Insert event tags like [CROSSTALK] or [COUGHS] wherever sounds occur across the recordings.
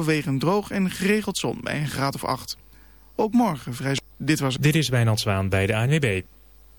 overwegend droog en geregeld zon bij een graad of 8. Ook morgen vrij... Dit was... Dit is Wijnand Zwaan bij de ANWB.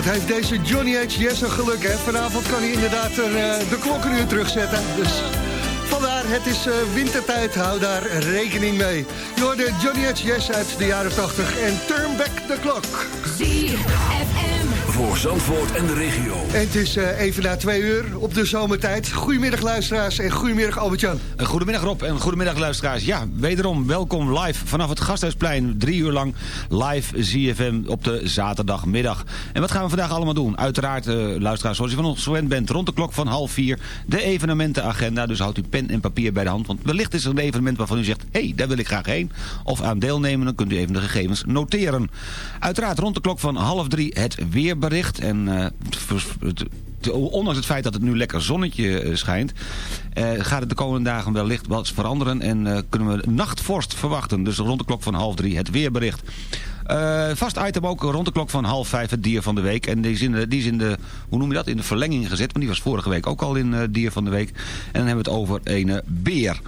Wat heeft deze Johnny H. Yes een geluk, hè? Vanavond kan hij inderdaad er, eh, de klokkenuur terugzetten. Dus vandaar, het is eh, wintertijd, hou daar rekening mee. Je hoorde Johnny H. Yes uit de jaren 80 en Turn Back the Clock. Voor Zandvoort en de regio. En het is eh, even na twee uur op de zomertijd. Goedemiddag luisteraars en goedemiddag Albert-Jan. Een Goedemiddag Rob en goedemiddag luisteraars. Ja, wederom welkom live vanaf het Gasthuisplein. Drie uur lang live ZFM op de zaterdagmiddag. En wat gaan we vandaag allemaal doen? Uiteraard, eh, luisteraars, zoals je van ons gewend bent... rond de klok van half vier de evenementenagenda. Dus houdt u pen en papier bij de hand. Want wellicht is er een evenement waarvan u zegt... hé, hey, daar wil ik graag heen. Of aan deelnemen, dan kunt u even de gegevens noteren. Uiteraard rond de klok van half drie het weerbericht. En eh, ondanks het feit dat het nu lekker zonnetje eh, schijnt... eh, gaat het de komende dagen wellicht wat veranderen... en kunnen we nachtvorst verwachten. Dus rond de klok van half drie het weerbericht. Vast item ook rond de klok van half vijf het dier van de week. En die is in de, die is in de hoe noem je dat, in de verlenging gezet. Want die was vorige week ook al in dier van de week. En dan hebben we het over een beer.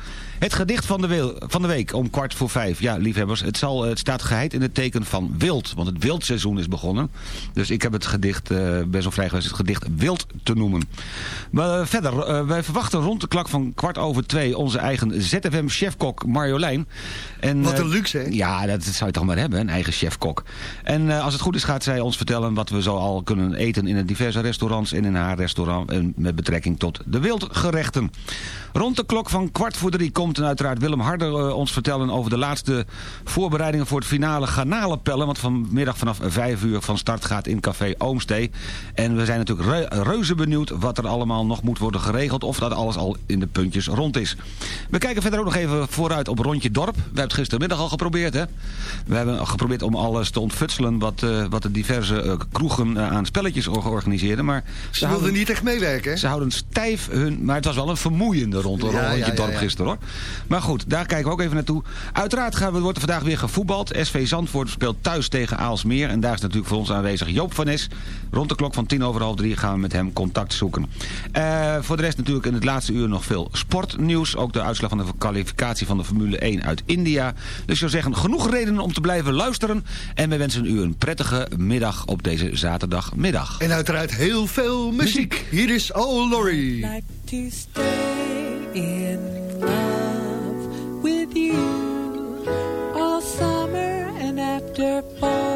Het gedicht van de, wil- van de week om kwart voor vijf. Ja, liefhebbers, het, zal, het staat geheid in het teken van wild. Want het wildseizoen is begonnen. Dus ik heb het gedicht, eh ben zo vrij geweest het gedicht wild te noemen. Maar eh, verder, eh, wij verwachten rond de klok van kwart over twee... onze eigen ZFM-chefkok Marjolein. En, Wat een luxe, hè? ja, dat zou je toch maar hebben, een eigen chefkok. En als het goed is gaat zij ons vertellen wat we zo al kunnen eten in de diverse restaurants en in haar restaurant en met betrekking tot de wildgerechten. Rond de klok van kwart voor drie komt en uiteraard Willem Harder eh, ons vertellen over de laatste voorbereidingen voor het finale garnalenpellen. Wat vanmiddag vanaf vijf uur van start gaat in Café Oomstee. En we zijn natuurlijk re- reuze benieuwd wat er allemaal nog moet worden geregeld. Of dat alles al in de puntjes rond is. We kijken verder ook nog even vooruit op Rondje Dorp. We hebben het gistermiddag al geprobeerd. Hè? We hebben geprobeerd om alles te ontfutselen wat, eh, wat de diverse eh, kroegen aan spelletjes georganiseerden. Maar Ze wilden niet echt meewerken, hè? ze houden stijf hun... Maar het was wel een vermoeiende rond, Ja, rondje ja, ja, dorp gisteren hoor. Maar goed, daar kijken we ook even naartoe. Uiteraard gaan we, wordt er vandaag weer gevoetbald. SV Zandvoort speelt thuis tegen Aalsmeer. En daar is natuurlijk voor ons aanwezig Joop van Nes. Rond de klok van tien over half drie gaan we met hem contact zoeken. Eh, voor de rest natuurlijk in het laatste uur nog veel sportnieuws. Ook de uitslag van de kwalificatie van de Formule 1 uit India. Dus ik zou zeggen, genoeg redenen om te blijven luisteren. En we wensen u een prettige middag op deze zaterdagmiddag. En uiteraard heel veel muziek. Hier is Oh Laurie. like to stay in love with you all summer and after fall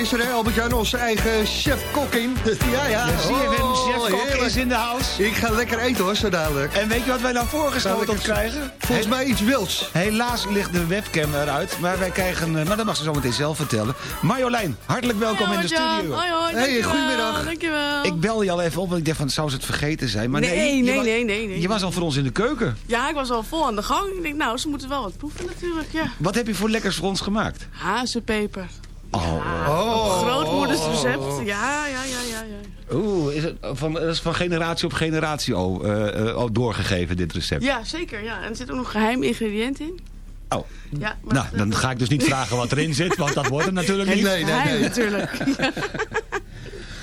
is er, hè, Albert-Jan, onze eigen chef-kok in. [LAUGHS] ja, ja. De CFM Oh, Chef Kok heerlijk. is in de house. Ik ga lekker eten, hoor, zo dadelijk. En weet je wat wij nou voorgeschoteld lekker- krijgen? Volgens mij iets wilds. Helaas ligt de webcam eruit, maar wij krijgen... eh, Maar dat mag ze zo meteen zelf vertellen. Marjolein, hartelijk welkom in de studio. Hoi, hoi, Hey, dankjewel, goedemiddag. Dankjewel. Ik bel je al even op, want ik dacht van, zou ze het vergeten zijn? Maar nee, Nee, nee, nee, nee. Je was al voor ons in de keuken. Ja, ik was al vol aan de gang. Ik denk, nou, ze moeten wel wat proeven natuurlijk, ja. Wat heb je voor lekkers voor ons gemaakt? Hazenpeper. Oh, Oh. Grootmoeders recept. Ja, ja, ja, ja, ja. Oeh, is het van, dat is van generatie op generatie oh, eh, eh, doorgegeven, dit recept. Ja, zeker, ja. En er zit ook nog geheim ingrediënt in. Oh, Ja, maar nou, dan ga ik dus niet vragen wat erin zit, want dat wordt het natuurlijk niet. Nee, nee, geheim nee. natuurlijk.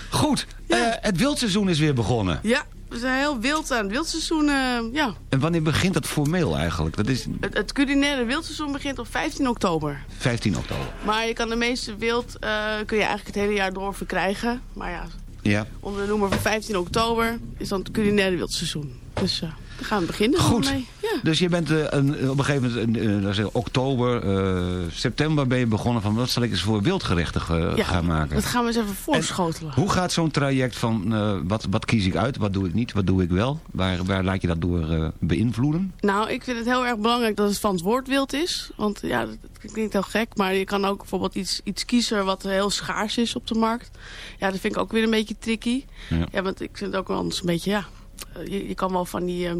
Goed, eh, het wildseizoen is weer begonnen. Ja, we zijn heel wild aan het wildseizoen. eh, ja. En wanneer begint dat formeel eigenlijk? Dat is Het, het culinaire wildseizoen begint op 15 oktober. 15 oktober. Maar je kan de meeste wild eh, kun je eigenlijk het hele jaar door verkrijgen. Maar ja, Ja. onder de noemer van 15 oktober is dan het culinaire wildseizoen. Dus eh daar gaan we beginnen Goed. mee. Ja. Dus je bent eh, een, op een gegeven moment, in, eh, oktober, eh, september ben je begonnen van wat zal ik eens voor wildgerechten Ja, gaan maken. Dat gaan we eens even voorschotelen. Hoe gaat zo'n traject van wat, wat kies ik uit, wat doe ik niet, wat doe ik wel? Waar, waar laat je dat door beïnvloeden? Nou, ik vind het heel erg belangrijk dat het van het woord wild is. Want ja, dat, dat klinkt heel gek. Maar je kan ook bijvoorbeeld iets, iets kiezen wat heel schaars is op de markt. Ja, dat vind ik ook weer een beetje tricky. Ja. Ja, want ik vind het ook wel eens een beetje, ja... eh, Je, je kan wel van die eh,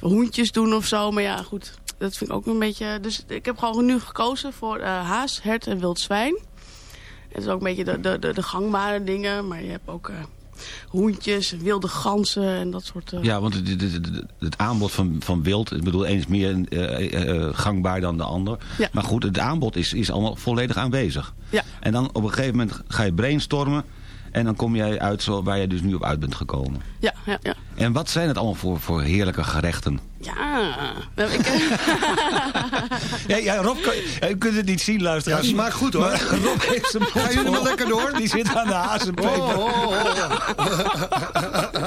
hoentjes doen of zo. Maar ja, goed, dat vind ik ook een beetje... Dus ik heb gewoon nu gekozen voor eh, haas, hert en wild zwijn. Het is ook een beetje de, de, de, de gangbare dingen. Maar je hebt ook eh, hoentjes, wilde ganzen en dat soort... Ja, want het, het, het- het aanbod van, van wild, ik bedoel, eens meer gangbaar dan de ander. Ja. Maar goed, het aanbod is, is allemaal volledig aanwezig. Ja. En dan op een gegeven moment ga je brainstormen en dan kom jij uit zo, waar je dus nu op uit bent gekomen. ja, ja, ja. En wat zijn het allemaal voor, voor heerlijke gerechten? Ja, nou, ik, [LAUGHS] Ja, ja Rob, kan, ja, u kunt het niet zien, luisteraars. Ja, smaakt goed, hoor. Maar Rob heeft zijn mond Gaan jullie maar lekker door? Die zit aan de hazenpeper. Oh, oh, oh. [LAUGHS]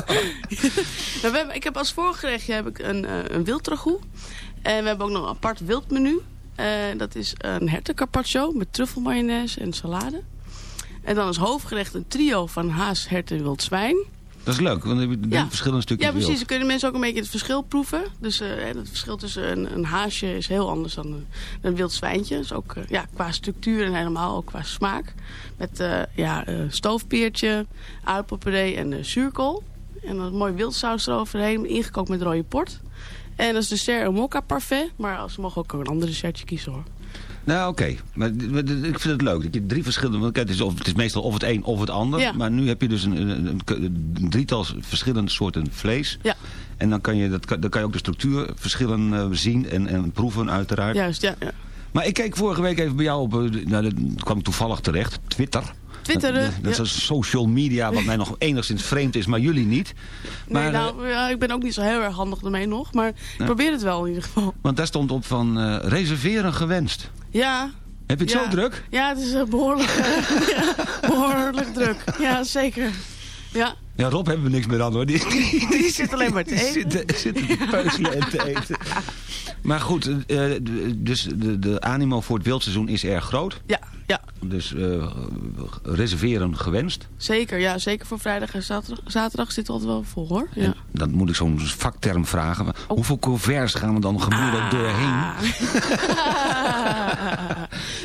Nou, we hebben, ik heb als voorgerechtje heb ik een, eh, een wildtragoe. En we hebben ook nog een apart wildmenu. Eh, dat is een hertencarpaccio met truffelmayonaise en salade. En dan als hoofdgerecht een trio van haas, hert en wild zwijn. Dat is leuk, want dan heb je Ja. verschillende stukjes Ja, precies. wild. Dan kunnen mensen ook een beetje het verschil proeven. Dus eh, het verschil tussen een, een haasje is heel anders dan een, een wild zwijntje. Dus ook eh, ja, qua structuur en helemaal ook qua smaak. Met eh, ja, stoofpeertje, aardappelpuree en zuurkool. En dan een mooi wildsaus eroverheen, ingekookt met rode port. En als dessert een mokka parfait. Maar als ze mogen ook een ander dessertje kiezen hoor. Nou, oké. Maar ik vind het leuk dat je drie verschillende... Want kijk, het, is of, het is meestal of het een of het ander. Ja. Maar nu heb je dus een, een, een, een drietal verschillende soorten vlees. Ja, En dan kan je, dat, dan kan je ook de structuurverschillen eh, zien en, en proeven uiteraard. juist. Ja, ja. Maar ik keek vorige week even bij jou op... eh, Nou, dat kwam toevallig terecht. Twitter. Twitteren, Dat, is social media wat mij nog enigszins vreemd is, maar jullie niet. Maar, nee, eh, nou, ja, ik ben ook niet zo heel erg handig ermee nog. Maar ik probeer het wel in ieder geval. want daar stond op van eh, reserveren gewenst. Ja, Heb je het Ja. zo druk? Ja, het is eh, behoorlijk, eh, [LAUGHS] ja, behoorlijk druk. Ja, zeker. Ja, Ja, Rob hebben we niks meer aan hoor. Die, [LAUGHS] die zit alleen maar te eten. zit, zit te peuzelen en te eten. Maar goed, eh, dus de, de animo voor het wildseizoen is erg groot. Ja, ja, Dus eh, reserveren gewenst. zeker. Ja, zeker voor vrijdag en zaterdag, zaterdag zit het altijd wel vol hoor. Ja. En dan moet ik zo'n vakterm vragen. Maar Hoeveel couverts gaan we dan gemoedelijk doorheen? [LAUGHS]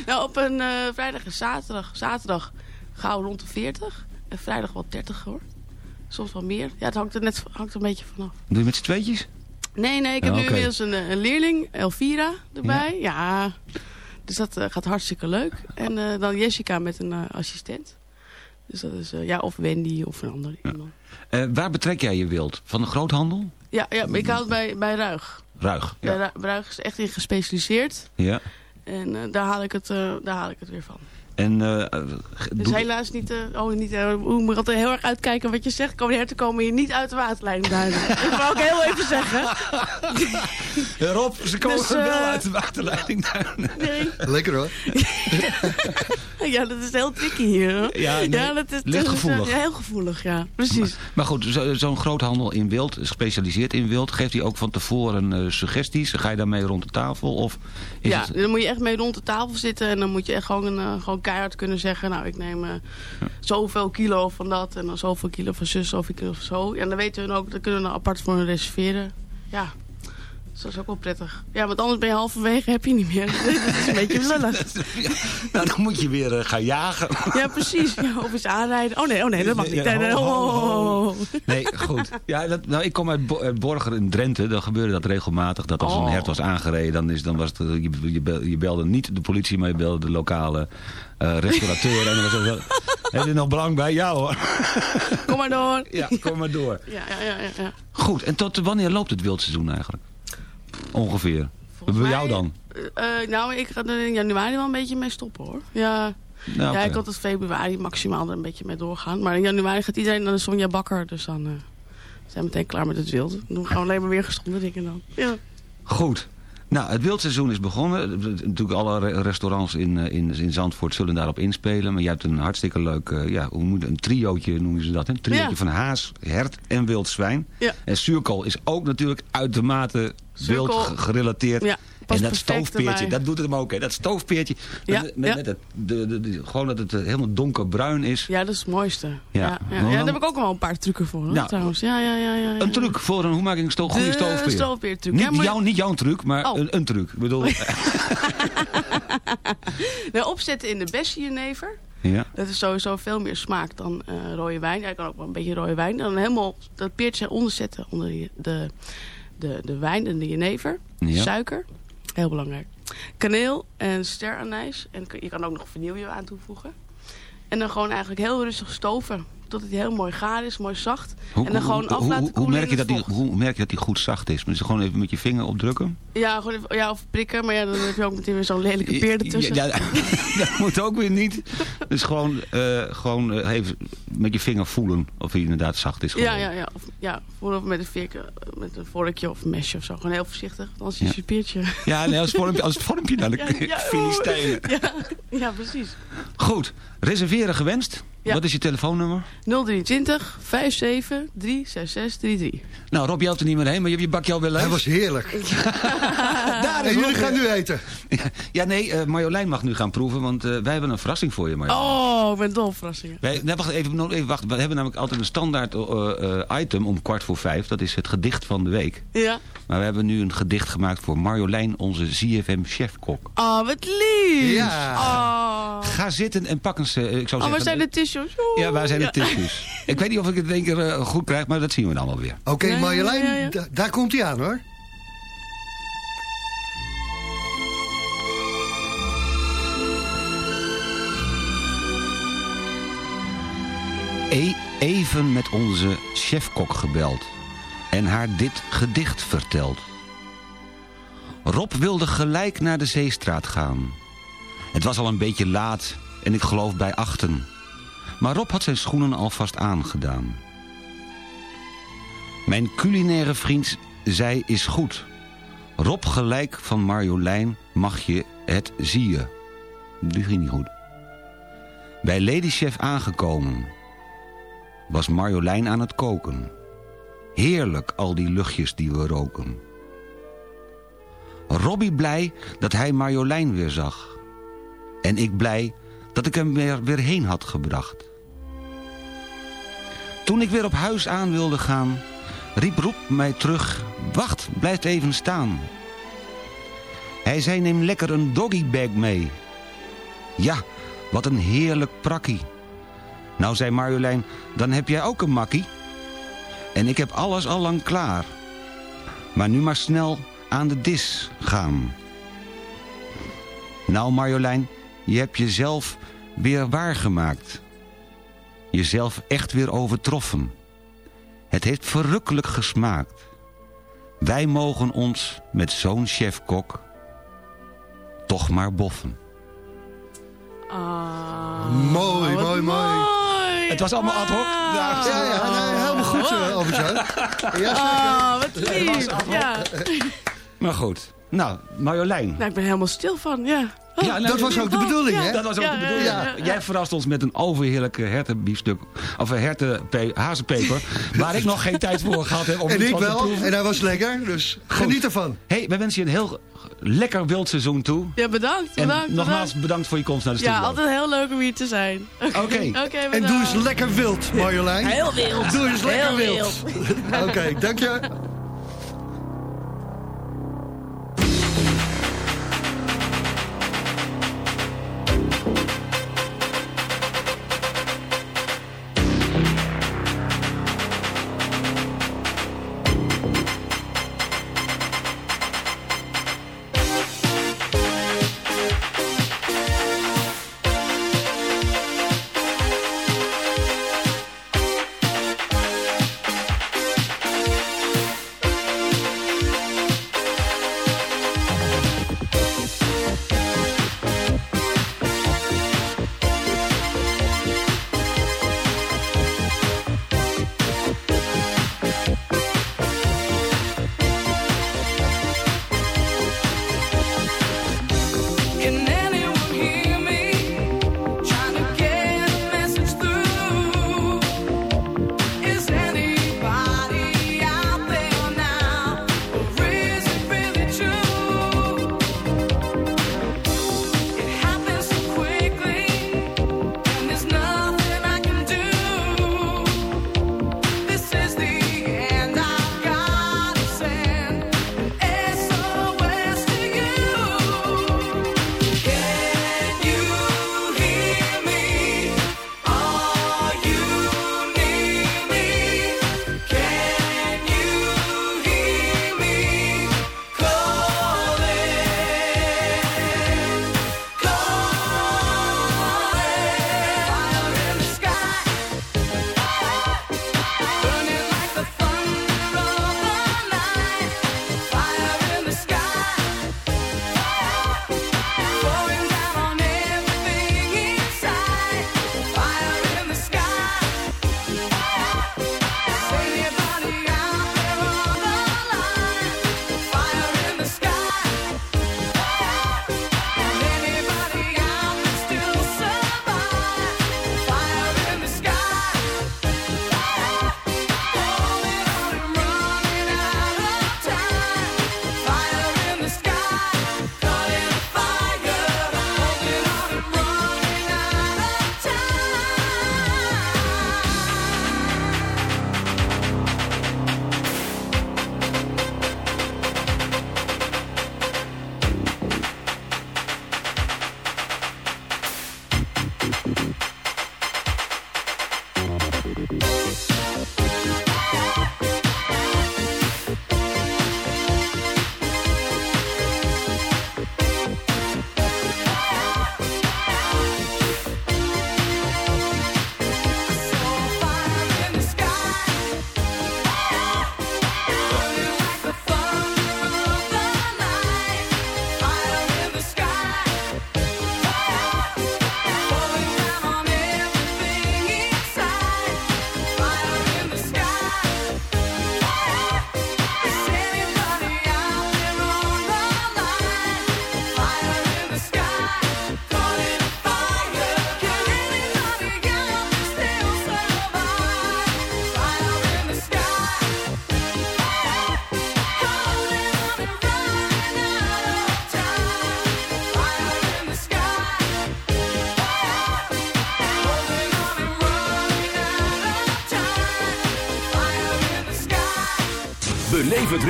nou, op een eh, vrijdag en zaterdag, zaterdag gauw rond de 40. En vrijdag wel 30 hoor. Soms wel meer. Ja, het hangt er net hangt er een beetje vanaf. Doe je met z'n tweetjes? Nee, nee, ik heb Ja, nu inmiddels een, eh, een leerling, Elvira, erbij. Ja. Dus dat eh, gaat hartstikke leuk. En eh, dan Jessica met een assistent. Dus dat is, ja, of Wendy of een ander iemand. Waar betrek jij je wild? Van de groothandel? Ja, ja, ik hou het bij, bij Ruig. Ruig. Ja. Ru- Ruig is echt in gespecialiseerd. ja. En daar, haal ik het, daar haal ik het weer van. En, eh, eh, Dus doe- helaas niet... eh, oh, niet uh, moet altijd heel erg uitkijken wat je zegt. Komen herten komen hier niet uit de waterleiding duinen. [LAUGHS] ik wil ook heel even zeggen. [LAUGHS] Rob, ze komen Dus, eh, wel uit de waterleiding. Nee. Lekker hoor. [LAUGHS] Ja, dat is heel tricky hier. hoor. Ja, nee, dat is, is, gevoelig. ja, heel gevoelig, ja. Precies. Maar goed, zo- zo'n groothandel in wild, gespecialiseerd in wild... geeft hij ook van tevoren eh, suggesties? Ga je daarmee rond de tafel? Of is ja, het... dan moet je echt mee rond de tafel zitten. En dan moet je echt gewoon, een, eh, gewoon gewoon keihard kunnen zeggen... nou, ik neem eh, zoveel kilo van dat en dan zoveel kilo van zus, zoveel kilo van zo. En dan weten hun ook, dat kunnen we dan apart voor hun reserveren. Ja, dus dat is ook wel prettig. Ja, want anders ben je halverwege, heb je niet meer. [LAUGHS] dat is een [LAUGHS] beetje lullig. Nou, dan moet je weer eh, gaan jagen. [LAUGHS] Ja, precies. Ja, of eens aanrijden. Oh nee, oh nee, dat mag niet. Nee, nee, oh, oh, oh. Nee, goed. Ja, dat, nou, ik kom uit Bo- uit Borger in Drenthe. Dan gebeurde dat regelmatig. Dat als een hert was aangereden, dan, is, dan was het, eh, je, je, bel- je belde niet de politie, maar je belde de lokale eh, restaurateur. en dan was het wel, [LAUGHS] heb je nog belang bij? Ja hoor. Kom maar door. Ja, kom maar door. Ja, ja, ja, ja. Goed, en tot wanneer loopt het wildseizoen eigenlijk? Ongeveer. Bij mij- jou dan? Eh, nou, ik ga er in januari wel een beetje mee stoppen hoor. Ja, Nou, ja ik had het februari maximaal er een beetje mee doorgaan. Maar in januari gaat iedereen naar de Sonja Bakker. Dus dan eh, zijn we meteen klaar met het wild. Dan doen we gewoon alleen maar weer gezonde dingen dan. Ja. Goed. Nou, het wildseizoen is begonnen. Natuurlijk alle re- restaurants in, eh, in, in Zandvoort zullen daarop inspelen. Maar je hebt een hartstikke leuk, eh, ja, hoe moet, een triootje noemen ze dat. hè? Een triootje Ja. van haas, hert en wild zwijn. Ja. En zuurkool is ook natuurlijk uitermate wild gerelateerd. Ja, past en dat stoofpeertje, dat doet het hem ook. Hè? Dat stoofpeertje, Ja, met, met, met het, de, de, de- gewoon dat het eh, helemaal donkerbruin is. ja, dat is het mooiste. Ja, Ja. Nou, daar heb ik ook wel een paar trucken voor hoor, Nou, trouwens. Ja, ja, ja. Een truc voor een, hoe maak ik een sto goede De stoofpeer? stoofpeertruc. Niet, maar- niet jouw truc, maar Oh. een, een truc. Ik bedoel, [LAUGHS] Nou, opzetten in de bessie jenever. ja. Dat is sowieso veel meer smaak dan eh, rode wijn. Ja, ik kan ook wel een beetje rode wijn. Dan helemaal dat peertje onderzetten onder de, de, de wijn en de jenever. Ja. Suiker, heel belangrijk. Kaneel en steranijs. En je kan ook nog vanille aan toevoegen. En dan gewoon eigenlijk heel rustig stoven. Tot het heel mooi gaar is, mooi zacht. Hoe, en dan gewoon hoe, af hoe, laten hoe, koelen merk je dat die, hoe merk je dat die goed zacht is? Moet je gewoon even met je vinger opdrukken? Ja, gewoon even, ja, of prikken. Maar ja, dan heb je ook meteen weer zo'n lelijke peer ertussen. Ja, ja, [LAUGHS] dat moet ook weer niet. Dus gewoon, eh, gewoon eh, even met je vinger voelen of hij inderdaad zacht is Ja, geworden. ja, ja. Of, ja, of met een, met een vorkje of een mesje of zo. Gewoon heel voorzichtig. Anders is Ja. je peertje. Ja, nee, als, vormpje, als het vormpje naar de [LAUGHS] Ja, ja, [LAUGHS] Filistijnen. Ja, ja, precies. Goed, reserveren gewenst. Wat is je telefoonnummer? 023 57 36633. Nou, Rob, je houdt er niet meer heen, maar je hebt je bakje alweer leeg. Hij was heerlijk. [LAUGHS] [LAUGHS] Daar En jullie gaan weer. nu eten. [LAUGHS] Ja, nee, eh, Marjolein mag nu gaan proeven, want eh, wij hebben een verrassing voor je, Marjolein. Oh, ik ben dol verrassingen. Wij, nee, wacht even, nog even wacht. We hebben namelijk altijd een standaard eh, eh, item om kwart voor vijf. Dat is het gedicht van de week. Ja. Maar we hebben nu een gedicht gemaakt voor Marjolein, onze ZFM-chefkok. Oh, wat lief. Ja. Oh, Ga zitten en pak eens, eh, ik zou oh waar zeggen... zijn de tissues? Ja, waar zijn de Ja. Ik weet niet of ik het in één keer eh, goed krijg, maar dat zien we dan wel weer. Oké, Marjolein, ja, ja. da- daar komt hij aan hoor. E even met onze chefkok gebeld en haar dit gedicht verteld. Rob wilde gelijk naar de Zeestraat gaan. Het was al een beetje laat en ik geloof bij achten. Maar Rob had zijn schoenen alvast aangedaan. Mijn culinaire vriend zei is goed. Rob gelijk van Marjolein mag je het zie je. Die ging niet goed. Bij Ladychef aangekomen was Marjolein aan het koken. Heerlijk al die luchtjes die we roken. Robbie blij dat hij Marjolein weer zag. En ik blij dat ik hem weer, weer heen had gebracht. Toen ik weer op huis aan wilde gaan, riep Roep mij terug. Wacht, blijf even staan. Hij zei neem lekker een doggybag mee. Ja, wat een heerlijk prakkie. Nou, zei Marjolein, dan heb jij ook een makkie. En ik heb alles al lang klaar. Maar nu maar snel aan de dis gaan. Nou, Marjolein, je hebt jezelf weer waargemaakt. Jezelf echt weer overtroffen. Het heeft verrukkelijk gesmaakt. Wij mogen ons met zo'n chefkok toch maar boffen. Ah, Mooi, mooi, mooi. Het was allemaal ad hoc. Wauw. Ja, Ja, ja, nee, helemaal goed, Albert-Jan. Ja, Ah, wat lief. Ja. [LAUGHS] Maar goed. Nou, Marjolein. Nou, ik ben helemaal stil van, ja. Ja, nou, dat was ook de oh, bedoeling, ja. hè? Dat was ook Ja, de bedoeling. ja, ja. Jij verrast ons met een overheerlijke hertenbiefstuk. Of een hertenpe- hazenpeper. waar ik nog geen [LAUGHS] tijd voor gehad heb om En ik te wel, en hij was lekker, dus geniet ervan. hey, wij wensen je een heel lekker wild seizoen toe. Ja, bedankt. En bedankt nogmaals bedankt. bedankt voor je komst naar de studio. Ja, altijd heel leuk om hier te zijn. Oké. [LAUGHS] Oké, En doe eens lekker wild, Marjolein. Heel wild. Doe eens lekker Heel wild. [LAUGHS] Oké, dank je.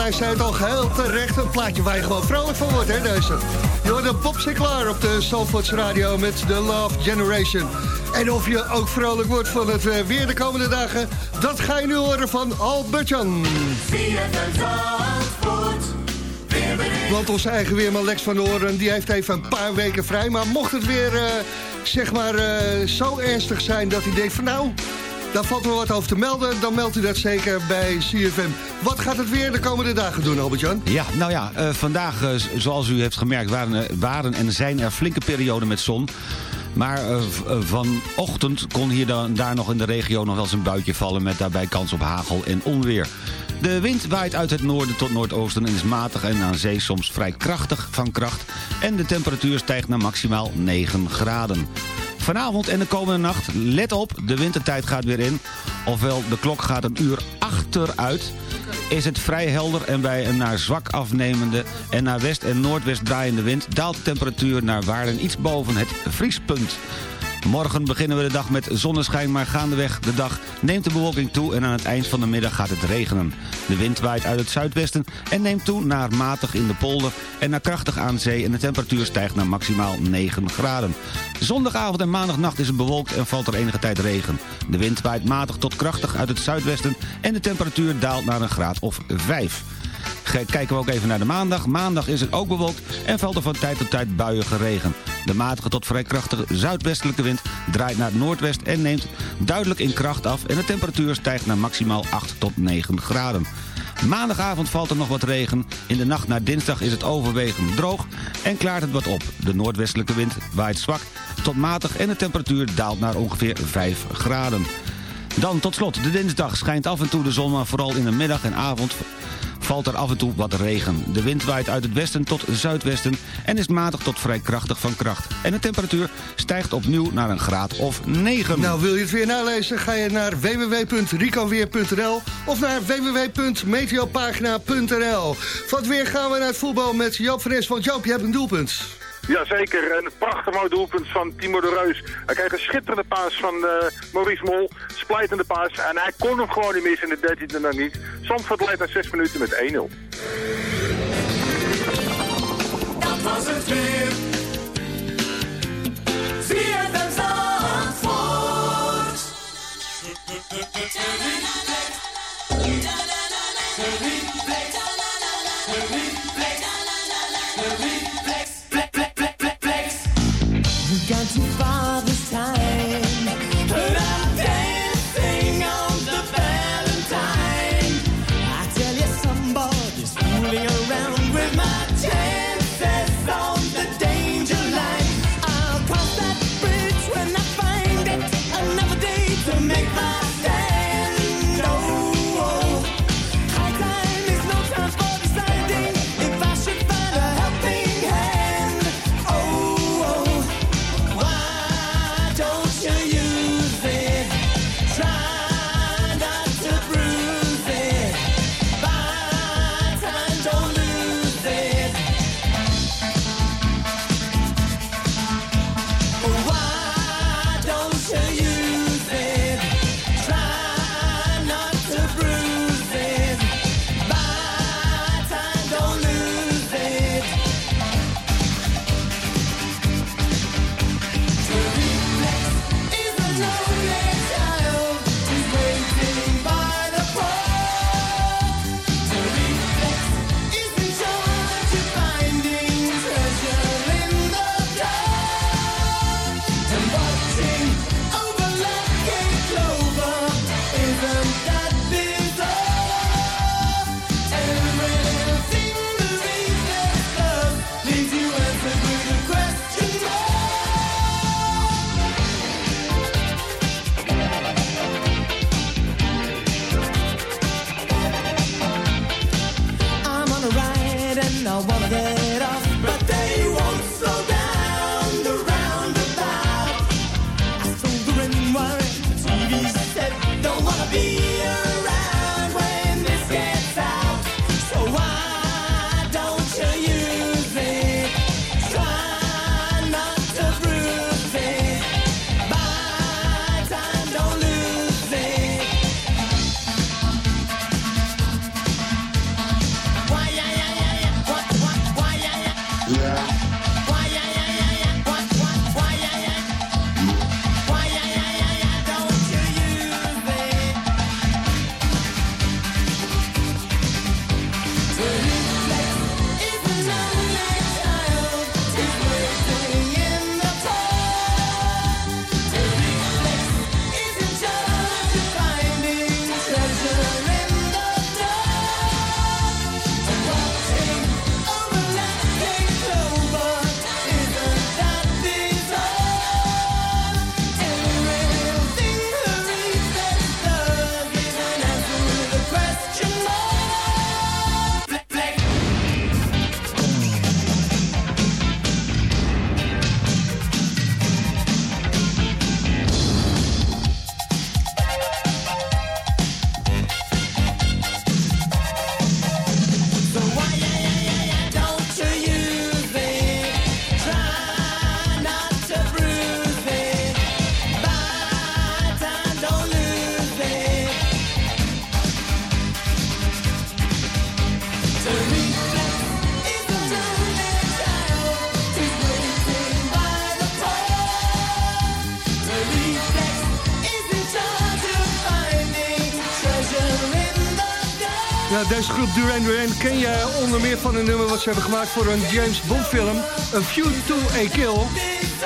Marjolein zei het al heel terecht. Een plaatje waar je gewoon vrolijk van wordt, hè, deze. Je de Bob Sinclair op de Zandvoorts Radio met The Love Generation. En of je ook vrolijk wordt van het eh, weer de komende dagen... dat ga je nu horen van Albert-Jan. Want onze eigen weerman Lex van Oren, die heeft even een paar weken vrij. Maar mocht het weer, eh, zeg maar, eh, zo ernstig zijn dat hij denkt van... nou, daar valt wel wat over te melden, dan meldt u dat zeker bij CFM. Wat gaat het weer de komende dagen doen, Albert-Jan? Ja, nou ja, eh, vandaag, eh, zoals u heeft gemerkt, waren, waren en zijn er flinke perioden met zon. Maar eh, vanochtend kon hier dan, daar nog in de regio nog wel eens een buitje vallen... met daarbij kans op hagel en onweer. De wind waait uit het noorden tot noordoosten en is matig en aan zee soms vrij krachtig van kracht. En de temperatuur stijgt naar maximaal 9 graden. Vanavond en de komende nacht, let op, de wintertijd gaat weer in. Ofwel, de klok gaat een uur achteruit. Is het vrij helder en bij een naar zwak afnemende en naar west en noordwest draaiende wind... daalt de temperatuur naar waarden iets boven het vriespunt. Morgen beginnen we de dag met zonneschijn, maar gaandeweg de dag neemt de bewolking toe en aan het eind van de middag gaat het regenen. De wind waait uit het zuidwesten en neemt toe naar matig in de polder en naar krachtig aan zee en de temperatuur stijgt naar maximaal 9 graden. Zondagavond en maandagnacht is het bewolkt en valt er enige tijd regen. De wind waait matig tot krachtig uit het zuidwesten en de temperatuur daalt naar een graad of 5. Kijken we ook even naar de maandag. Maandag is het ook bewolkt en valt er van tijd tot tijd buiige regen. De matige tot vrij krachtige zuidwestelijke wind draait naar het noordwest en neemt duidelijk in kracht af... en de temperatuur stijgt naar maximaal 8 tot 9 graden. Maandagavond valt er nog wat regen. In de nacht naar dinsdag is het overwegend droog en klaart het wat op. De noordwestelijke wind waait zwak tot matig en de temperatuur daalt naar ongeveer 5 graden. Dan tot slot, de dinsdag schijnt af en toe de zon, maar vooral in de middag en avond valt er af en toe wat regen. De wind waait uit het westen tot zuidwesten en is matig tot vrij krachtig van kracht. En de temperatuur stijgt opnieuw naar een graad of 9. Nou, wil je het weer nalezen? Ga je naar www.ricoweer.nl of naar www.meteopagina.nl. Van het weer gaan we naar het voetbal met Joop van Es. Want Joop, je hebt een doelpunt. Jazeker, een prachtig mooi doelpunt van Timo de Reus. Hij kreeg een schitterende paas van eh, Maurice Mol, splijtende paas. En hij kon hem gewoon niet missen en dat deed hij dan niet. Zandvoort leidt na 6 minuten met 1-0. Dat was het weer. Zie het Zandvoort. Groep Duran Duran ken je onder meer van een nummer wat ze hebben gemaakt voor een James Bond film. A Few to a Kill.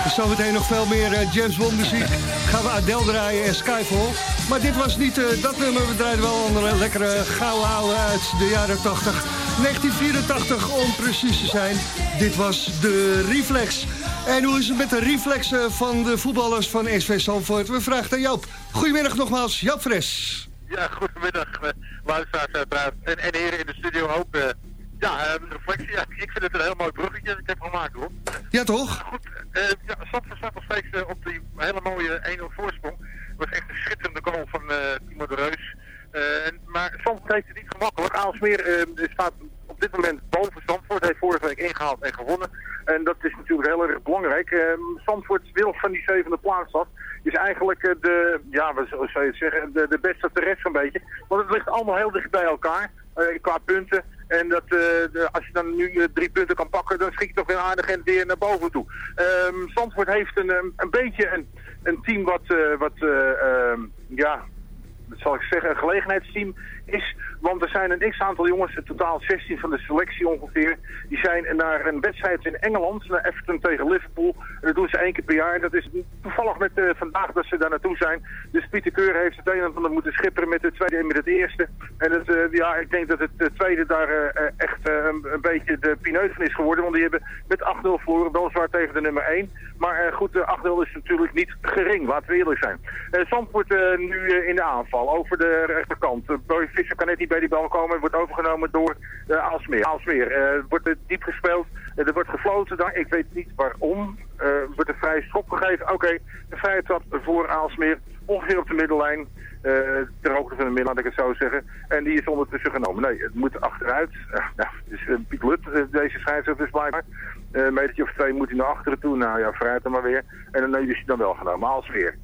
Dus zometeen nog veel meer eh, James Bond muziek. Gaan we Adele draaien en Skyfall. Maar dit was niet eh, dat nummer. We draaiden wel een lekkere gouden oude uit de jaren 80. 1984 om precies te zijn. Dit was de Reflex. En hoe is het met de reflexen van de voetballers van SV Zandvoort? We vragen aan Joop. Goedemiddag nogmaals, Joop Fres. Ja, goedemiddag, eh, luisteraars uiteraard. En, en heren in de studio ook. eh, ja, eh, reflectie. Ja, ik vind het een heel mooi bruggetje dat ik heb gemaakt, hoor. Ja, toch? Goed, eh ja, Zandvoort staat nog steeds op die hele mooie 1-0 voorsprong. Het was echt een schitterende goal van Timo de Reus. En, maar Zandvoort heeft het niet gemakkelijk. Aalsmeer staat op dit moment boven Zandvoort. Heeft vorige week ingehaald en gewonnen. En dat is natuurlijk heel erg belangrijk. Zandvoort wil van die zevende plaats af. Is eigenlijk eh, de, ja, wat zou je het zeggen, de, de beste terecht zo'n beetje. Want het ligt allemaal heel dicht bij elkaar. eh, qua punten. En dat, eh, als je dan nu drie punten kan pakken, dan schiet je toch weer aardig en weer naar boven toe. Zandvoort heeft een, ehm, een beetje een, een team wat, wat eh, ehm, ja, wat zal ik zeggen, een gelegenheidsteam is. Want er zijn een x-aantal jongens, in totaal 16 van de selectie ongeveer, die zijn naar een wedstrijd in Engeland, naar Everton tegen Liverpool. En dat doen ze één keer per jaar. Dat is toevallig met eh, vandaag dat ze daar naartoe zijn. Dus Pieter Keur heeft het een en ander moeten schipperen met het tweede en met het eerste. En het, eh, ja, ik denk dat het eh, tweede daar echt een, beetje de pineut van is geworden. Want die hebben met 8-0 verloren, weliswaar tegen de nummer 1. Maar goed, de 8-0 is natuurlijk niet gering, laten we eerlijk zijn. Zandvoort eh, nu in de aanval over de rechterkant. Uh, Boy Visser kan net niet bij die bal komen. Wordt overgenomen door uh, Aalsmeer. Aalsmeer eh, wordt er diep gespeeld. Eh, er wordt gefloten daar. Ik weet niet waarom. Eh wordt een vrije schop gegeven. Oké, de vrije trap voor Aalsmeer. Ongeveer op de middenlijn. eh, ter hoogte van de midden, laat ik het zo zeggen. En die is ondertussen genomen. Nee, het moet achteruit. Nou, dus Piet Lut, deze scheidsrechter is blijkbaar. Uh, een metertje of twee moet hij naar achteren toe. Nou ja, vooruit dan maar weer. En dan is hij dan wel genomen. Aalsmeer.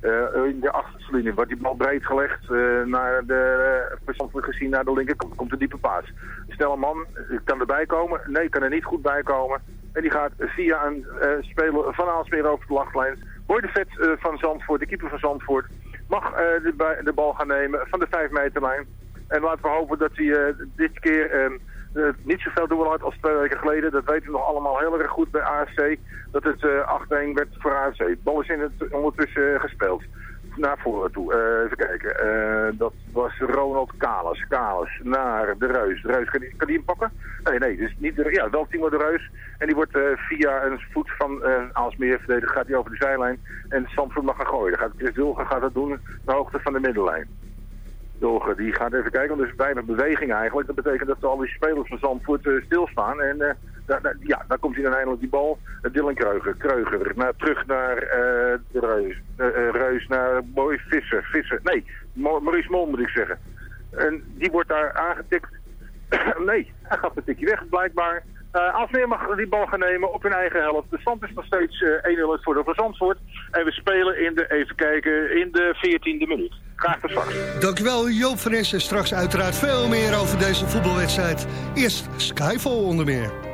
Uh, in de achterste wordt die bal breed gelegd uh, naar de uh, gezien naar de linkerkant. Komt een diepe paas. Stel een man, kan erbij komen? Nee, kan er niet goed bij komen. En die gaat via een speler van Aalsmeer over de lachtlijn. Boy de Vet van Zandvoort, de keeper van Zandvoort, mag de, de, bal gaan nemen van de 5 meterlijn. En laten we hopen dat hij dit keer uh, niet zoveel doorlaat als twee weken geleden. Dat weten we nog allemaal heel erg goed bij AFC. Dat het uh, 8-1 werd voor AFC. De bal is in het ondertussen gespeeld. Naar voren toe. even kijken. dat was Ronald Kalas. Kalas naar de Reus. De Reus, kan die, kan die hem pakken? Nee, nee. Dus niet de, ja, wel Timo de Reus. En die wordt via een voet van Aalsmeer verdedigd. Gaat hij over de zijlijn. En Stamford mag gaan gooien. Dan gaat Chris Dulger gaat dat doen. De hoogte van de middenlijn. Die gaat even kijken, want er is weinig beweging eigenlijk. Dat betekent dat al die spelers van Zandvoort uh, stilstaan. En da, ja, daar komt hij dan eindelijk die bal. Uh, Dylan Kreuger, Kreuger naar, terug naar de Reus. Reus naar Boy Visser. Visser, nee, Maurice Mol moet ik zeggen. En die wordt daar aangetikt. [COUGHS] nee, hij gaat een tikje weg blijkbaar. Uh, mag die bal gaan nemen op hun eigen helft. De stand is nog steeds uh, 1-0 het voordeel van Zandvoort. En we spelen in de, even kijken, in de 14e minuut. Graag tot straks. Dankjewel Joop van Essen. Straks uiteraard veel meer over deze voetbalwedstrijd. Eerst Skyfall onder meer.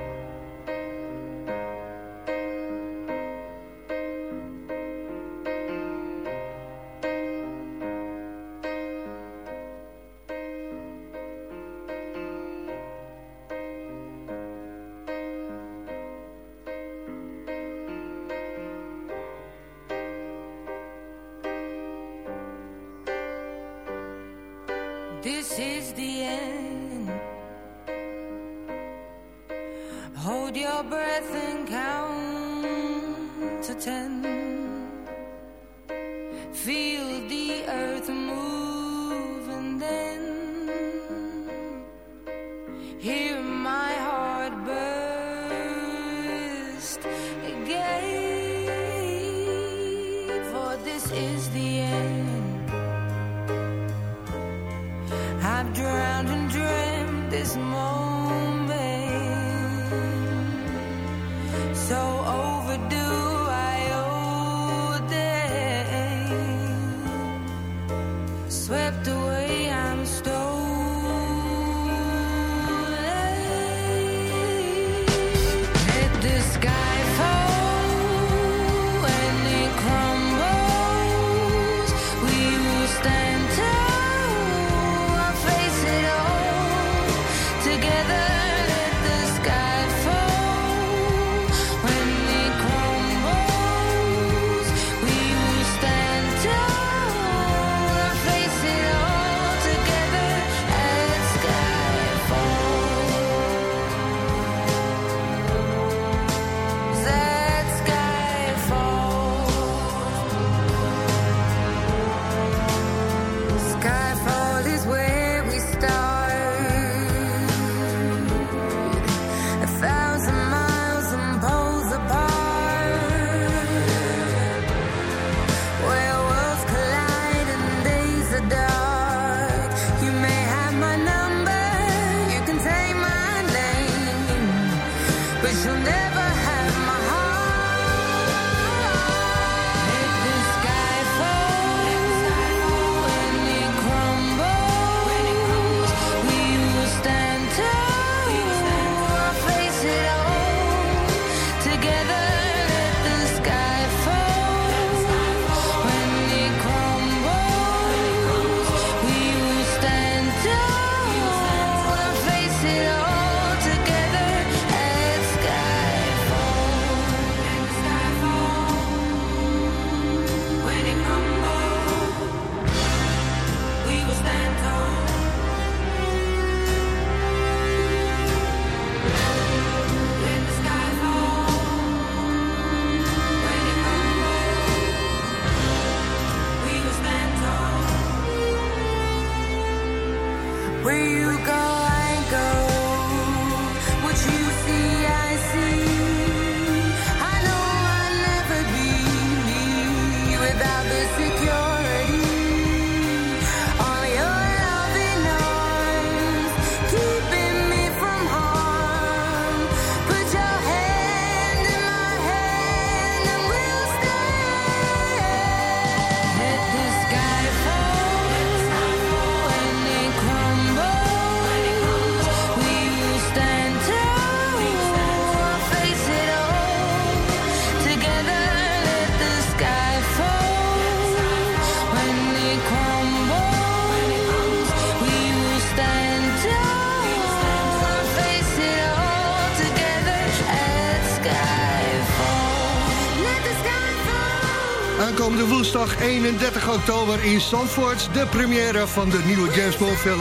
Woensdag 31 oktober in Zandvoort. De première van de nieuwe James Bond film.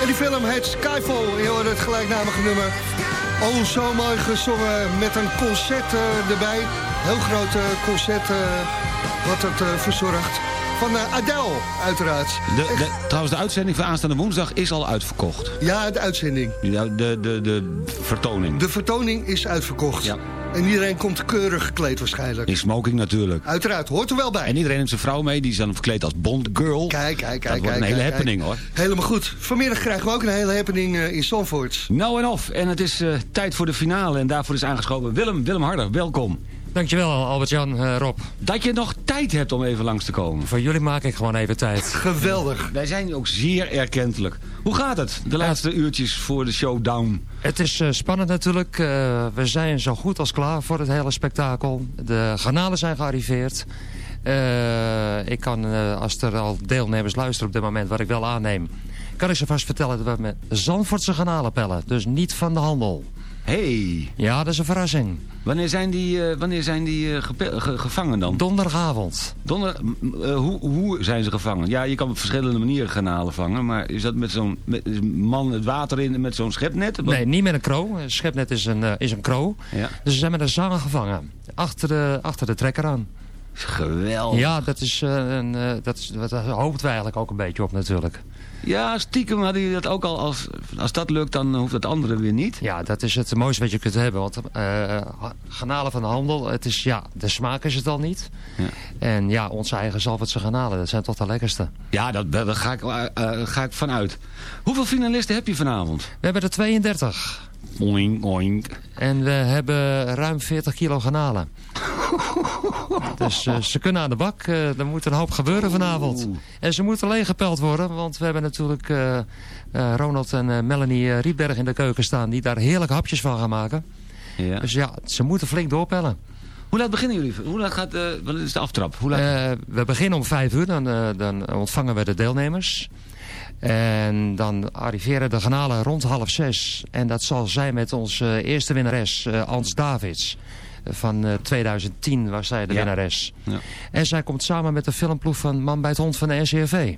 En die film heet Skyfall. Je hoort het gelijknamige nummer. Oh, zo mooi gezongen met een concert eh, erbij. Heel groot eh, concert eh, wat het verzorgt. Van Adele, uiteraard. De, de, trouwens, de uitzending van aanstaande woensdag is al uitverkocht. Ja, de uitzending. De, de, de, de vertoning. De vertoning is uitverkocht. Ja. En iedereen komt keurig gekleed waarschijnlijk. In smoking natuurlijk. Uiteraard, hoort er wel bij. En iedereen heeft zijn vrouw mee, die is dan verkleed als Bond Girl. Kijk, kijk, kijk. Dat wordt kijk, een hele kijk, happening kijk. hoor. Helemaal goed. Vanmiddag krijgen we ook een hele happening eh, in Zandvoort. Nou en of. En het is eh, tijd voor de finale. En daarvoor is aangeschoven Willem. Willem Harder, welkom. Dankjewel Albert-Jan, eh, Rob. Dat je nog tijd hebt om even langs te komen. Voor jullie maak ik gewoon even tijd. Geweldig. Wij zijn ook zeer erkentelijk. Hoe gaat het? De laatste uurtjes voor de showdown. Het is eh, spannend natuurlijk. Eh, we zijn zo goed als klaar voor het hele spektakel. De garnalen zijn gearriveerd. Eh, ik kan, eh, als er al deelnemers luisteren op dit moment, wat ik wel aanneem... kan ik ze vast vertellen dat we met Zandvoortse garnalen pellen. Dus niet van de handel. Hey. Ja, dat is een verrassing. Wanneer zijn die, eh, wanneer zijn die eh, ge- gevangen dan? Donderdagavond. Donder, eh, hoe, hoe zijn ze gevangen? Ja, je kan op verschillende manieren garnalen vangen. Maar is dat met zo'n man het water in met zo'n schepnet? Nee, niet met een kroo. Een schepnet is een, is een kroo. Ja. Dus ze zijn met een zangen gevangen. Achter de, achter de trekker aan. Geweldig. Ja, dat is, een, dat is, dat hoopten wij eigenlijk ook een beetje op natuurlijk. Ja, stiekem hadden jullie dat ook al. Als, als dat lukt, dan hoeft het andere weer niet. Ja, dat is het mooiste wat je kunt hebben. Want eh garnalen van de handel, het is, ja, de smaak is het al niet. Ja. En ja, onze eigen Zalvertse garnalen, dat zijn toch de lekkerste. Ja, dat, daar ga ik, eh, ga ik vanuit. Hoeveel finalisten heb je vanavond? We hebben er 32. Oink, oink. En we hebben ruim 40 kilo garnalen. [LAUGHS] dus eh, ze kunnen aan de bak. Eh, er moet een hoop gebeuren vanavond. En ze moeten leeggepeld worden. Want we hebben natuurlijk eh, Ronald en Melanie Rietberg in de keuken staan. Die daar heerlijke hapjes van gaan maken. Ja. Dus ja, ze moeten flink doorpellen. Hoe laat beginnen jullie? Hoe laat gaat, wat is de aftrap? Hoe laat? We beginnen om vijf uur, dan, dan ontvangen we de deelnemers. En dan arriveren de kanalen rond half zes. En dat zal zijn met onze eerste winnares, eh Ans Davids. Eh, Van eh, 2010 was zij de Ja. winnares. Ja. En zij komt samen met de filmploeg van Man bij het Hond van de NCRV.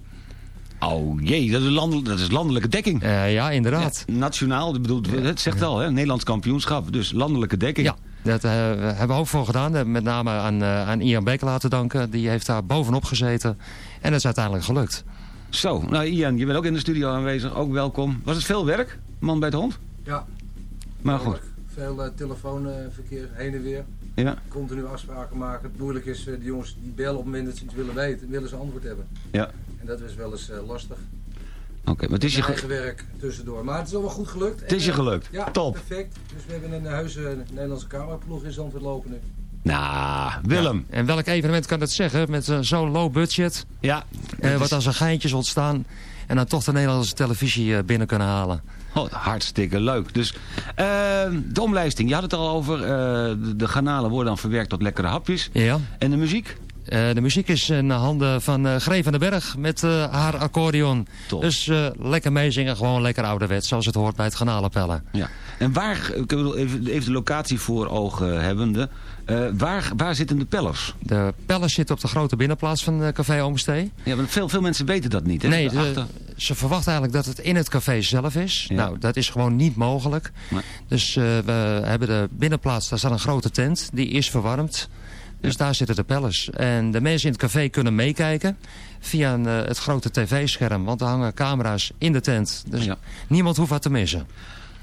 Oh jee, dat is, landel- dat is landelijke dekking. Eh, ja, inderdaad. Ja, nationaal, bedoelt, het zegt al, hè, Nederlands kampioenschap. Dus landelijke dekking. Ja, dat eh, hebben we ook voor gedaan. Eh, Met name aan, eh, aan Ian Beek te danken. Die heeft daar bovenop gezeten. En dat is uiteindelijk gelukt. Zo, nou Ian, je bent ook in de studio aanwezig. Ook welkom. Was het veel werk, man bij het hond? Ja. Maar goed. Veel eh, telefoonverkeer heen en weer. Ja. Continu afspraken maken. Het moeilijk is, eh, de jongens die bellen op het moment dat ze iets willen weten, willen ze antwoord hebben. Ja. En dat is wel eens eh, lastig. Oké, maar het is je... ge- eigen werk tussendoor. Maar het is allemaal goed gelukt. Het is je eh, gelukt. Ja, Top. perfect. Dus we hebben een heuse Nederlandse cameraploeg in Zandvoort lopen nu. Nou, Willem. En welk evenement kan dat zeggen met eh, zo'n low budget? Ja. Eh, wat als er geintjes ontstaan en dan toch de Nederlandse televisie eh, binnen kunnen halen. Oh, hartstikke leuk. Dus eh, de omlijsting, je had het al over. de, garnalen worden dan verwerkt tot lekkere hapjes. Ja. En de muziek? De muziek is in handen van Gree van den Berg met haar accordeon. Dus eh, lekker meezingen, gewoon lekker ouderwets, zoals het hoort bij het garnalenpellen. Ja. En waar, ik even, even de locatie voor ogen hebbende. eh, waar, waar zitten de pellers? De pellers zitten op de grote binnenplaats van eh, Café Oomstee. Ja, want veel, veel mensen weten dat niet. Hè? Nee, de- Daarachter- ze verwachten eigenlijk dat het in het café zelf is. Ja. Nou, dat is gewoon niet mogelijk. Nee. Dus eh, we hebben de binnenplaats, daar staat een grote tent. Die is verwarmd. Dus daar zitten de pellets. En de mensen in het café kunnen meekijken via een, eh, het grote tv-scherm. Want er hangen camera's in de tent. Dus niemand hoeft wat te missen.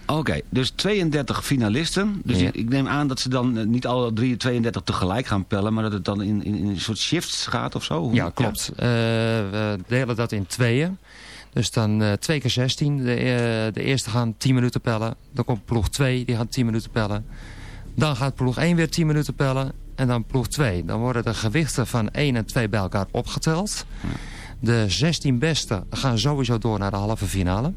Oké, dus 32 finalisten. Dus Ja. ik, ik neem aan dat ze dan eh, niet alle drie 32 tegelijk gaan pellen... maar dat het dan in, in, in een soort shifts gaat of zo? Hoe- Ja, klopt. Eh, we delen dat in tweeën. Dus dan eh, twee keer 16. De, eh, de eerste gaan 10 minuten pellen. Dan komt ploeg 2, die gaat 10 minuten pellen. Dan gaat ploeg 1 weer 10 minuten pellen. En dan ploeg 2. Dan worden de gewichten van 1 en 2 bij elkaar opgeteld. De 16 beste gaan sowieso door naar de halve finale.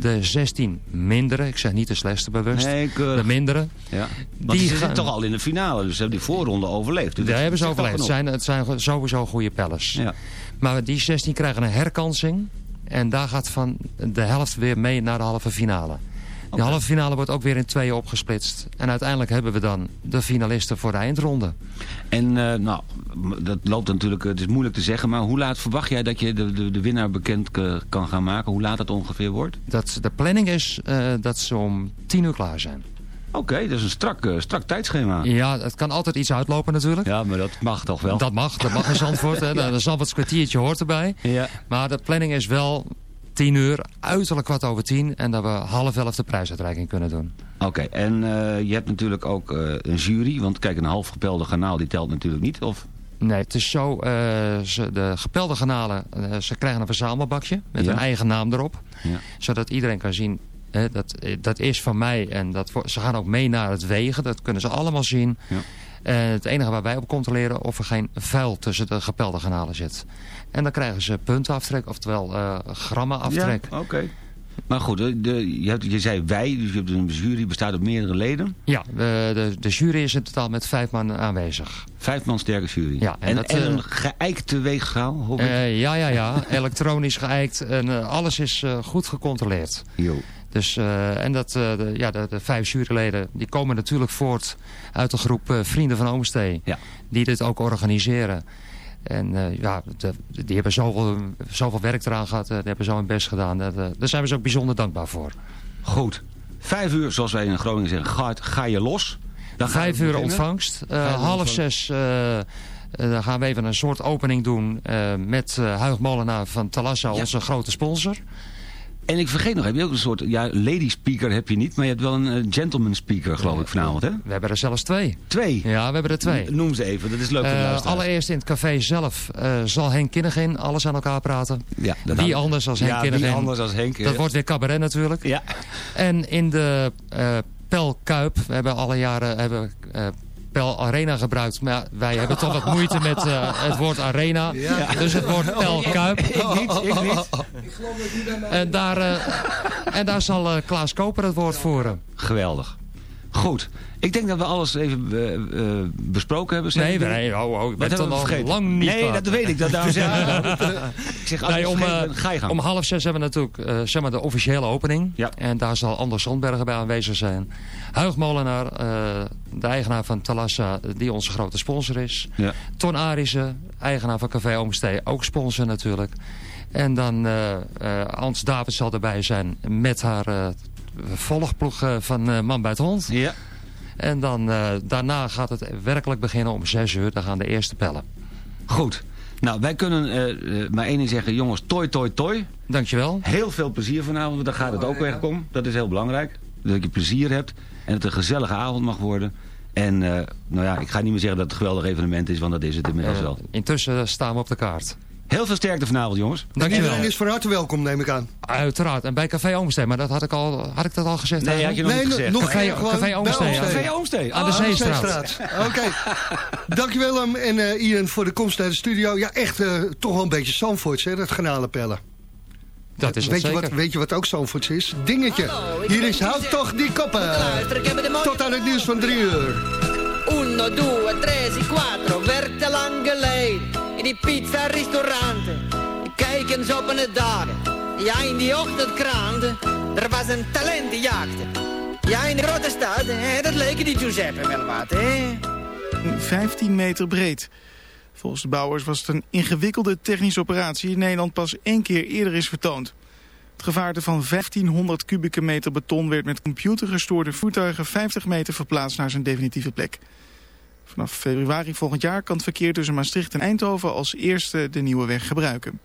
De 16 mindere, ik zeg niet de slechtste bewust. Nee, de mindere. Ja. Want Die die zitten toch al in de finale, dus ze hebben die voorronde overleefd. Dus Daar hebben ze overleefd. Het zijn, het zijn sowieso goede pellers. Ja. Maar die 16 krijgen een herkansing. En daar gaat van de helft weer mee naar de halve finale. De halve finale wordt ook weer in tweeën opgesplitst. En uiteindelijk hebben we dan de finalisten voor de eindronde. En eh, nou, dat loopt natuurlijk, het is moeilijk te zeggen... maar hoe laat verwacht jij dat je de, de, de winnaar bekend eh, kan gaan maken? Hoe laat dat ongeveer wordt? Dat, de planning is eh, dat ze om 10 uur klaar zijn. Oké, dat is een strak, strak tijdschema. Ja, het kan altijd iets uitlopen natuurlijk. Ja, maar dat mag toch wel? Dat mag, dat mag in Zandvoort. hè. [LAUGHS] Een Zandvoorts kwartiertje hoort erbij. Ja. Maar de planning is wel 10 uur, uiterlijk kwart over 10. En dat we half elf de prijsuitreiking kunnen doen. Oké, en eh, je hebt natuurlijk ook eh, een jury. Want kijk, een half gepelde garnaal die telt natuurlijk niet. Of... Nee, het is zo, eh, ze, de gepelde garnalen, ze krijgen een verzamelbakje met Ja. een eigen naam erop. Ja. Zodat iedereen kan zien, dat, dat is van mij. En dat, ze gaan ook mee naar het wegen, dat kunnen ze allemaal zien. Ja. En het enige waar wij op controleren of er geen vuil tussen de gepelde garnalen zit. En dan krijgen ze puntenaftrek, oftewel eh grammenaftrek. Ja, oké. Maar goed, de, de- je, hebt, je zei wij, dus je hebt een jury, bestaat uit meerdere leden. Ja, de, de, jury is in totaal met vijf man aanwezig. Vijf man sterke jury. Ja, en en, dat, en eh, een geëikte weegschaal, hoop ik. Eh, ja, ja, ja. Elektronisch geëikt. En eh, alles is eh, goed gecontroleerd. Jo. Dus, eh, en dat, eh, de, ja, de, de vijf juryleden die komen natuurlijk voort uit de groep eh, Vrienden van Oomstee. Ja. Die dit ook organiseren. En ja, de- die hebben zoveel, zoveel werk eraan gehad. eh, die hebben zo hun best gedaan. Dat, daar zijn we ze ook bijzonder dankbaar voor. Goed. Vijf uur, zoals wij in Groningen zeggen, ga, ga je los. Dan Vijf uur ontvangst. Half zes dan gaan we even een soort opening doen met eh Huig Molenaar van Talassa, onze grote sponsor. En ik vergeet nog, heb je ook een soort, ja, lady speaker heb je niet, maar je hebt wel een eh, gentleman speaker, geloof ik, vanavond, hè? We hebben er zelfs twee. Twee? Ja, we hebben er twee. Noem ze even, dat is leuk voor de Eh, luisteraars. allereerst in het café zelf eh, zal Henk Kinnegin alles aan elkaar praten. Ja, dat wie anders als Henk Ja, Kinnegin. wie anders als Henk, Dat wordt weer cabaret natuurlijk. Ja. En in de Pel Kuip, we hebben alle jaren hebben, Pel Arena gebruikt. Maar wij hebben toch wat moeite met eh, het woord arena. Ja. Dus het wordt Pel Kuip. Ik niet, ik niet. En daar, eh, en daar zal eh, Klaas Koper het woord voeren. Geweldig. Goed. Ik denk dat we alles even eh, eh, besproken hebben. Nee, nee, oh, oh, ik ben dan al vergeten? lang niet Nee, dat weet ik. Dat, daarom zeg ik, [LAUGHS] ik zeg, als Nee, om, eh, ben, ga je gang. om half zes hebben we natuurlijk zeg maar de officiële opening. Ja. En daar zal Anders Zandbergen bij aanwezig zijn. Huig Molenaar, de eigenaar van Talassa, die onze grote sponsor is. Ja. Ton Arissen, eigenaar van Café Oomstee, ook sponsor natuurlijk. En dan Ans David zal erbij zijn met haar volgploeg eh, van eh, Man bij het Hond. Ja. En dan eh, daarna gaat het werkelijk beginnen om zes uur. Dan gaan de eerste pellen. Goed. Nou, wij kunnen maar één ding zeggen. Jongens, toi, toi, toi. Dankjewel. Heel veel plezier vanavond, want daar gaat het ook weg om. Dat is heel belangrijk. Dat je plezier hebt en dat het een gezellige avond mag worden. En eh, nou ja, ik ga niet meer zeggen dat het een geweldig evenement is, want dat is het inmiddels wel. intussen staan we op de kaart. Heel veel sterkte vanavond, jongens. En iedereen is van harte welkom, neem ik aan. Uiteraard. En bij Café Oomstee, maar dat had ik al, had ik dat al gezegd? Nee, had je nog Nee, niet gezegd. nog Café, Oomstee. ja. Café Oomstee. Aan de Zeestraat. Oké. [LAUGHS] Dankjewel Willem en eh, Ian voor de komst naar de studio. Ja, echt eh, toch wel een beetje Zandvoorts, hè, dat granalenpellen. Dat is het weet, je zeker. wat, weet je wat ook Zandvoorts is? Dingetje. Hier is Houd toch die koppen. Tot aan het nieuws van drie uur. Uno, due, tre, si, quattro, werd te lang geleden. In die pizza-restauranten. Kijk eens op de dagen. Ja, in die ochtendkranten. Er was een talentenjacht. Ja, in de grote stad. Hè, dat leken die Giuseppe wel wat, hè. 15 meter breed. Volgens de bouwers was het een ingewikkelde technische operatie... die in Nederland pas één keer eerder is vertoond. Het gevaarte van 1500 kubieke meter beton... werd met computergestoorde voertuigen 50 meter verplaatst naar zijn definitieve plek. Vanaf februari volgend jaar kan het verkeer tussen Maastricht en Eindhoven... als eerste de nieuwe weg gebruiken.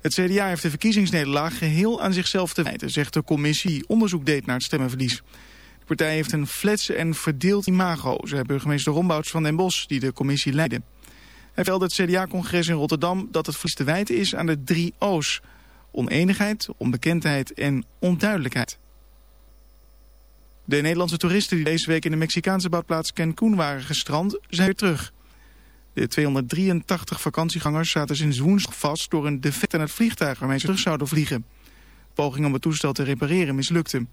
Het CDA heeft de verkiezingsnederlaag geheel aan zichzelf te wijten... zegt de commissie die onderzoek deed naar het stemmenverlies. De partij heeft een flets en verdeeld imago, zei burgemeester Rombouts van den Bosch, die de commissie leidde. Hij vertelde het CDA-congres in Rotterdam dat het verlies te wijten is aan de drie O's. Oneenigheid, onbekendheid en onduidelijkheid. De Nederlandse toeristen die deze week in de Mexicaanse badplaats Cancún waren gestrand, zijn weer terug. De 283 vakantiegangers zaten sinds woensdag vast door een defect aan het vliegtuig waarmee ze terug zouden vliegen. Poging om het toestel te repareren mislukte.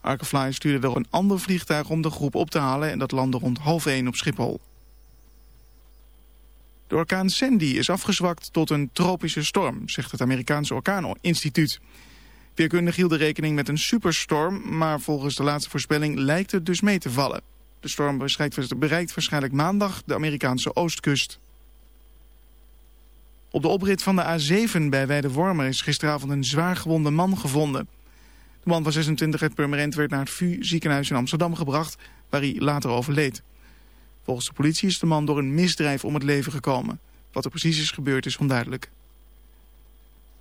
Arkefly stuurde er een ander vliegtuig om de groep op te halen en dat landde rond half één op Schiphol. De orkaan Sandy is afgezwakt tot een tropische storm, zegt het Amerikaanse Orkaaninstituut. Weerkundig hielden rekening met een superstorm, maar volgens de laatste voorspelling lijkt het dus mee te vallen. De storm bereikt, waarschijnlijk maandag de Amerikaanse oostkust. Op de oprit van de A7 bij Weidewormer is gisteravond een zwaar gewonde man gevonden. De man van 26 uit Purmerend werd naar het VU ziekenhuis in Amsterdam gebracht, waar hij later overleed. Volgens de politie is de man door een misdrijf om het leven gekomen. Wat er precies is gebeurd is onduidelijk.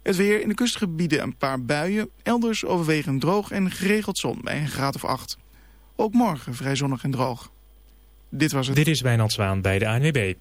Het weer in de kustgebieden een paar buien, elders overwegend droog en geregeld zon bij een graad of 8. Ook morgen vrij zonnig en droog. Dit was het. Dit is Wijnand Zwaan bij de ANWB.